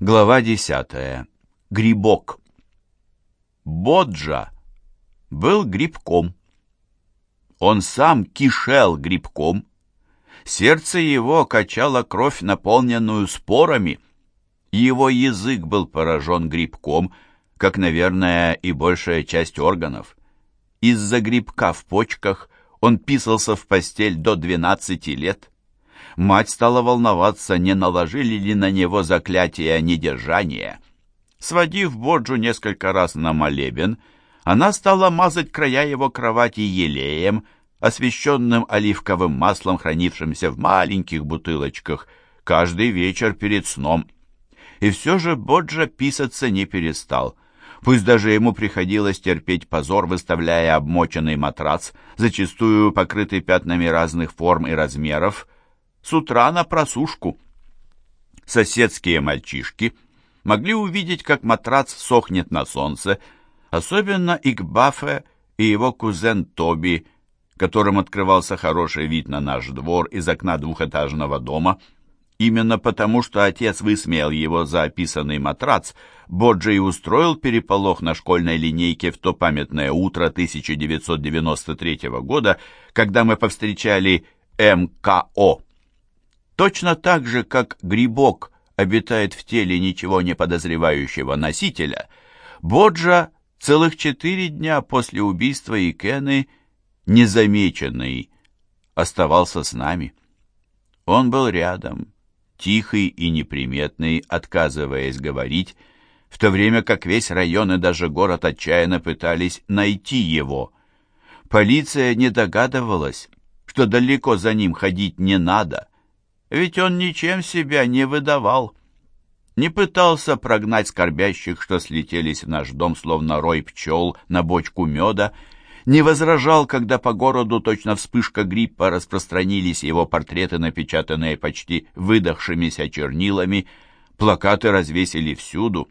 Глава десятая. Грибок. Боджа был грибком. Он сам кишел грибком. Сердце его качало кровь, наполненную спорами. Его язык был поражен грибком, как, наверное, и большая часть органов. Из-за грибка в почках он писался в постель до 12 лет. Мать стала волноваться, не наложили ли на него заклятие недержания. Сводив Боджу несколько раз на молебен, она стала мазать края его кровати елеем, освещенным оливковым маслом, хранившимся в маленьких бутылочках, каждый вечер перед сном. И все же Боджа писаться не перестал. Пусть даже ему приходилось терпеть позор, выставляя обмоченный матрац, зачастую покрытый пятнами разных форм и размеров, с утра на просушку. Соседские мальчишки могли увидеть, как матрац сохнет на солнце, особенно Игбафе и его кузен Тоби, которым открывался хороший вид на наш двор из окна двухэтажного дома. Именно потому, что отец высмеял его за описанный матрац, Боджи устроил переполох на школьной линейке в то памятное утро 1993 года, когда мы повстречали МКО. Точно так же, как грибок обитает в теле ничего не подозревающего носителя, Боджа целых четыре дня после убийства Икены, незамеченный, оставался с нами. Он был рядом, тихий и неприметный, отказываясь говорить, в то время как весь район и даже город отчаянно пытались найти его. Полиция не догадывалась, что далеко за ним ходить не надо — ведь он ничем себя не выдавал. Не пытался прогнать скорбящих, что слетелись в наш дом, словно рой пчел на бочку меда, не возражал, когда по городу точно вспышка гриппа распространились его портреты, напечатанные почти выдохшимися чернилами, плакаты развесили всюду,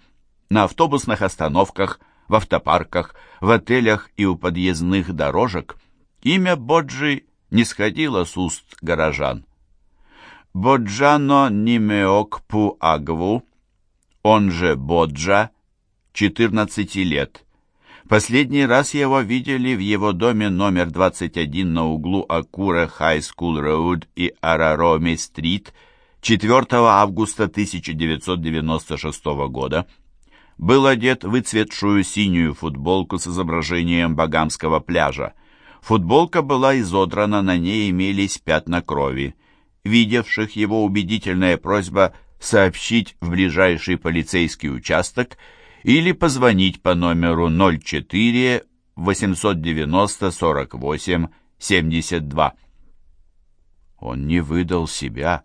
на автобусных остановках, в автопарках, в отелях и у подъездных дорожек. Имя Боджи не сходило с уст горожан. Боджано Нимеокпу Агву, он же Боджа, 14 лет. Последний раз его видели в его доме номер 21 на углу Акура Хай Скул Роуд и Арароми Стрит 4 августа 1996 года. Был одет в выцветшую синюю футболку с изображением Багамского пляжа. Футболка была изодрана, на ней имелись пятна крови видевших его убедительная просьба сообщить в ближайший полицейский участок или позвонить по номеру 04 890 48 72. Он не выдал себя,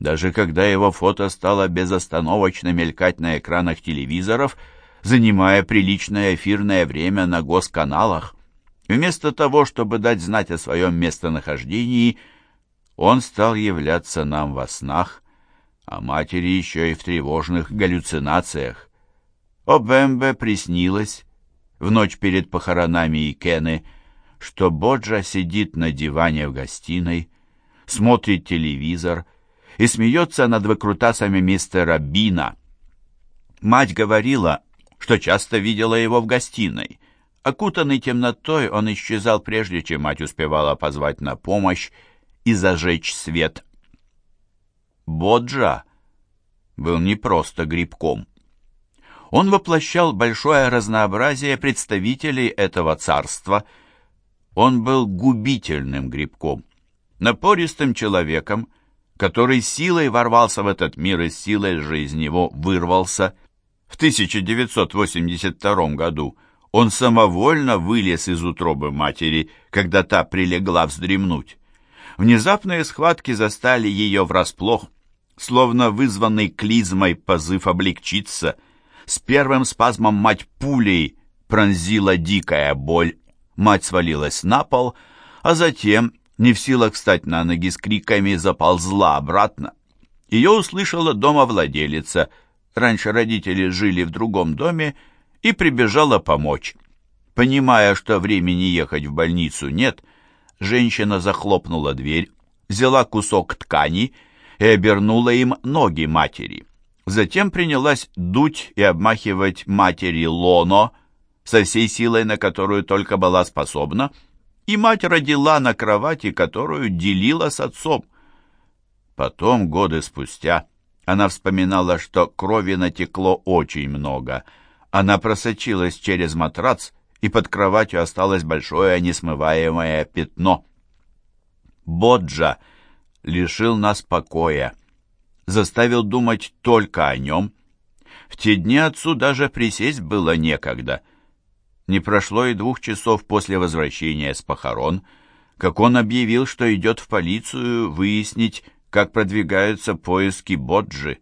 даже когда его фото стало безостановочно мелькать на экранах телевизоров, занимая приличное эфирное время на госканалах. Вместо того, чтобы дать знать о своем местонахождении – он стал являться нам во снах, а матери еще и в тревожных галлюцинациях. Обембе приснилось, в ночь перед похоронами Икены, что Боджа сидит на диване в гостиной, смотрит телевизор и смеется над выкрутасами мистера Бина. Мать говорила, что часто видела его в гостиной. Окутанный темнотой, он исчезал прежде, чем мать успевала позвать на помощь, и зажечь свет. Боджа был не просто грибком. Он воплощал большое разнообразие представителей этого царства. Он был губительным грибком, напористым человеком, который силой ворвался в этот мир и силой же из него вырвался. В 1982 году он самовольно вылез из утробы матери, когда та прилегла вздремнуть. Внезапные схватки застали ее врасплох, словно вызванный клизмой позыв облегчиться. С первым спазмом мать пулей пронзила дикая боль. Мать свалилась на пол, а затем, не в силах встать на ноги с криками, заползла обратно. Ее услышала домовладелица. Раньше родители жили в другом доме и прибежала помочь. Понимая, что времени ехать в больницу нет, Женщина захлопнула дверь, взяла кусок ткани и обернула им ноги матери. Затем принялась дуть и обмахивать матери Лоно со всей силой, на которую только была способна, и мать родила на кровати, которую делила с отцом. Потом, годы спустя, она вспоминала, что крови натекло очень много. Она просочилась через матрац, и под кроватью осталось большое несмываемое пятно. Боджа лишил нас покоя, заставил думать только о нем. В те дни отцу даже присесть было некогда. Не прошло и двух часов после возвращения с похорон, как он объявил, что идет в полицию выяснить, как продвигаются поиски Боджи.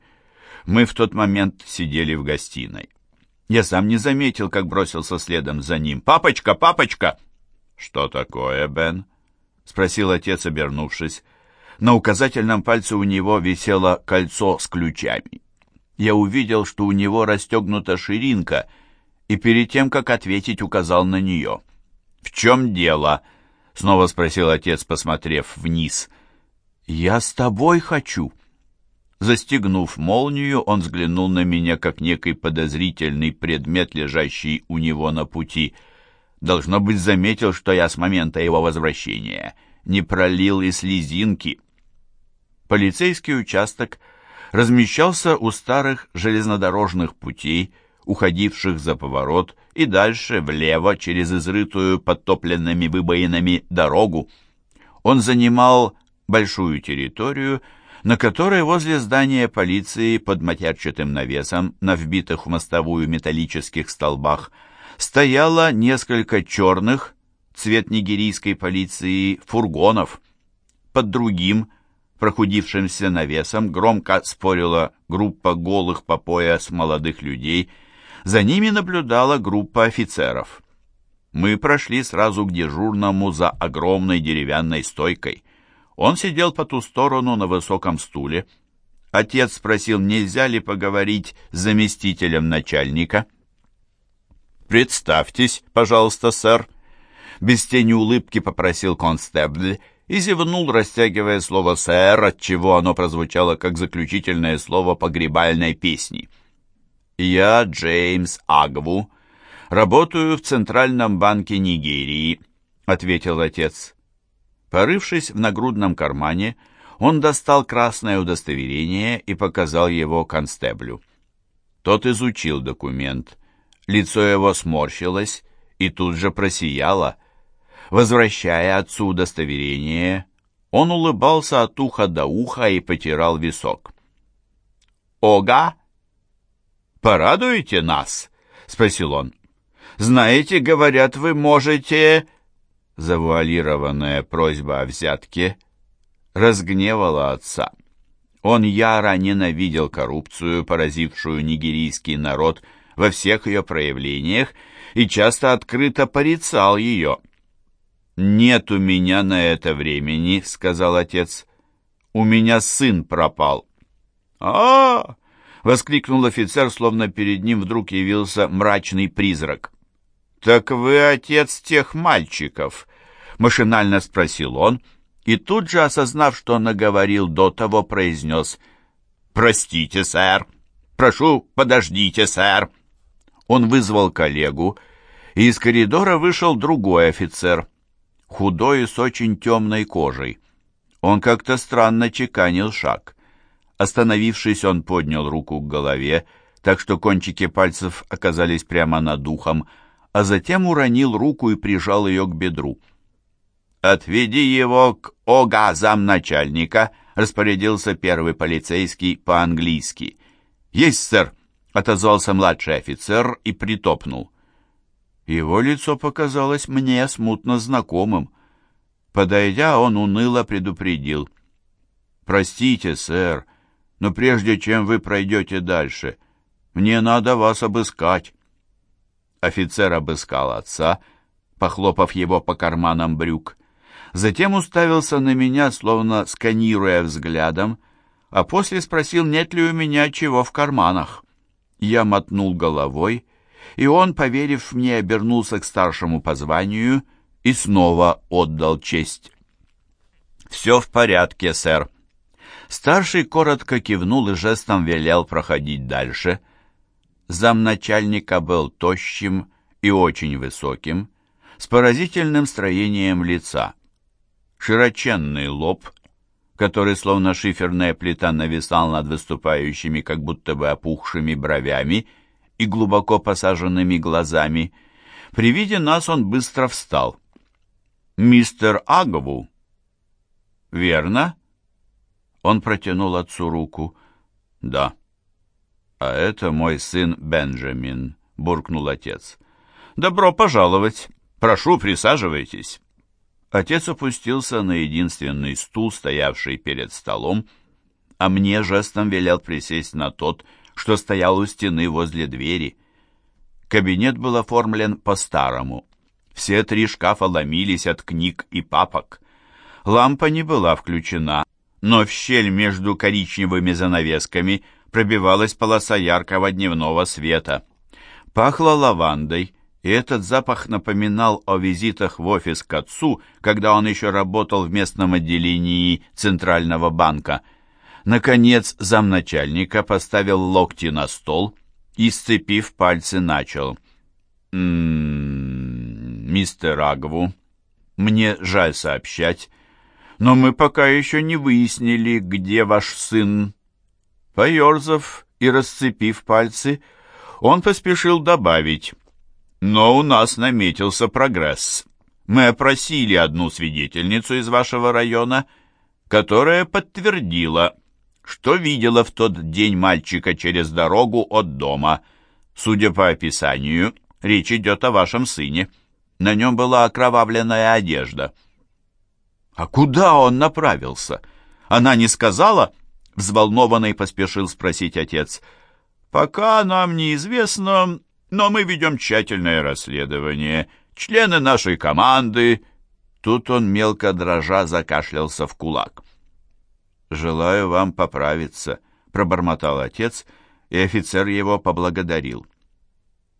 Мы в тот момент сидели в гостиной. Я сам не заметил, как бросился следом за ним. «Папочка, папочка!» «Что такое, Бен?» — спросил отец, обернувшись. На указательном пальце у него висело кольцо с ключами. Я увидел, что у него расстегнута ширинка, и перед тем, как ответить, указал на нее. «В чем дело?» — снова спросил отец, посмотрев вниз. «Я с тобой хочу». Застегнув молнию, он взглянул на меня, как некий подозрительный предмет, лежащий у него на пути. Должно быть, заметил, что я с момента его возвращения не пролил и слезинки. Полицейский участок размещался у старых железнодорожных путей, уходивших за поворот и дальше влево через изрытую подтопленными выбоинами дорогу. Он занимал большую территорию, на которой возле здания полиции под матерчатым навесом на вбитых в мостовую металлических столбах стояло несколько черных, цвет нигерийской полиции, фургонов. Под другим, прохудившимся навесом, громко спорила группа голых по пояс молодых людей, за ними наблюдала группа офицеров. Мы прошли сразу к дежурному за огромной деревянной стойкой. Он сидел по ту сторону на высоком стуле. Отец спросил, нельзя ли поговорить с заместителем начальника. «Представьтесь, пожалуйста, сэр», — без тени улыбки попросил констебль и зевнул, растягивая слово «сэр», отчего оно прозвучало как заключительное слово погребальной песни. «Я Джеймс Агву, работаю в Центральном банке Нигерии», — ответил отец. Порывшись в нагрудном кармане, он достал красное удостоверение и показал его констеблю. Тот изучил документ. Лицо его сморщилось и тут же просияло. Возвращая отцу удостоверение, он улыбался от уха до уха и потирал висок. «Ога! Порадуете нас?» — спросил он. «Знаете, говорят, вы можете...» завуалированная просьба о взятке разгневала отца. Он яро ненавидел коррупцию, поразившую нигерийский народ во всех ее проявлениях, и часто открыто порицал ее. «Нет у меня на это времени», — сказал отец. «У меня сын пропал». а, -а, -а воскликнул офицер, словно перед ним вдруг явился мрачный призрак. «Так вы отец тех мальчиков?» — машинально спросил он, и тут же, осознав, что наговорил до того, произнес «Простите, сэр! Прошу, подождите, сэр!» Он вызвал коллегу, и из коридора вышел другой офицер, худой и с очень темной кожей. Он как-то странно чеканил шаг. Остановившись, он поднял руку к голове, так что кончики пальцев оказались прямо над ухом, а затем уронил руку и прижал ее к бедру. «Отведи его к ОГА замначальника», — распорядился первый полицейский по-английски. «Есть, сэр», — отозвался младший офицер и притопнул. Его лицо показалось мне смутно знакомым. Подойдя, он уныло предупредил. «Простите, сэр, но прежде чем вы пройдете дальше, мне надо вас обыскать». Офицер обыскал отца, похлопав его по карманам брюк. Затем уставился на меня, словно сканируя взглядом, а после спросил, нет ли у меня чего в карманах. Я мотнул головой, и он, поверив мне, обернулся к старшему по званию и снова отдал честь. «Все в порядке, сэр». Старший коротко кивнул и жестом велел проходить дальше. Замначальника был тощим и очень высоким, с поразительным строением лица. Широченный лоб, который, словно шиферная плита, нависал над выступающими, как будто бы опухшими бровями и глубоко посаженными глазами. При виде нас он быстро встал. «Мистер Агову?» «Верно?» Он протянул отцу руку. «Да». «А это мой сын Бенджамин», — буркнул отец. «Добро пожаловать. Прошу, присаживайтесь». Отец опустился на единственный стул, стоявший перед столом, а мне жестом велел присесть на тот, что стоял у стены возле двери. Кабинет был оформлен по-старому. Все три шкафа ломились от книг и папок. Лампа не была включена, но в щель между коричневыми занавесками пробивалась полоса яркого дневного света. Пахло лавандой, и этот запах напоминал о визитах в офис к отцу, когда он еще работал в местном отделении Центрального банка. Наконец замначальника поставил локти на стол и, сцепив пальцы, начал. «М-м, мистер Агву, мне жаль сообщать, но мы пока еще не выяснили, где ваш сын». Поерзав и расцепив пальцы, он поспешил добавить, «Но у нас наметился прогресс. Мы опросили одну свидетельницу из вашего района, которая подтвердила, что видела в тот день мальчика через дорогу от дома. Судя по описанию, речь идет о вашем сыне. На нем была окровавленная одежда». «А куда он направился? Она не сказала?» Взволнованный поспешил спросить отец. «Пока нам неизвестно, но мы ведем тщательное расследование. Члены нашей команды...» Тут он мелко дрожа закашлялся в кулак. «Желаю вам поправиться», — пробормотал отец, и офицер его поблагодарил.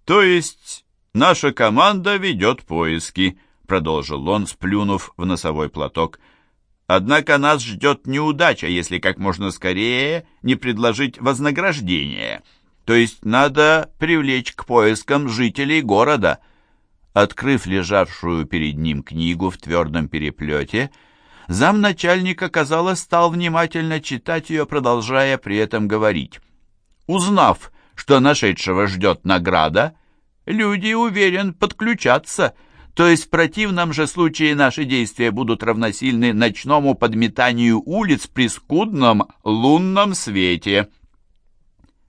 «То есть наша команда ведет поиски», — продолжил он, сплюнув в носовой платок. «Однако нас ждет неудача, если как можно скорее не предложить вознаграждение. То есть надо привлечь к поискам жителей города». Открыв лежавшую перед ним книгу в твердом переплете, замначальника, казалось, стал внимательно читать ее, продолжая при этом говорить. Узнав, что нашедшего ждет награда, люди, уверен, подключатся — то есть в противном же случае наши действия будут равносильны ночному подметанию улиц при скудном лунном свете.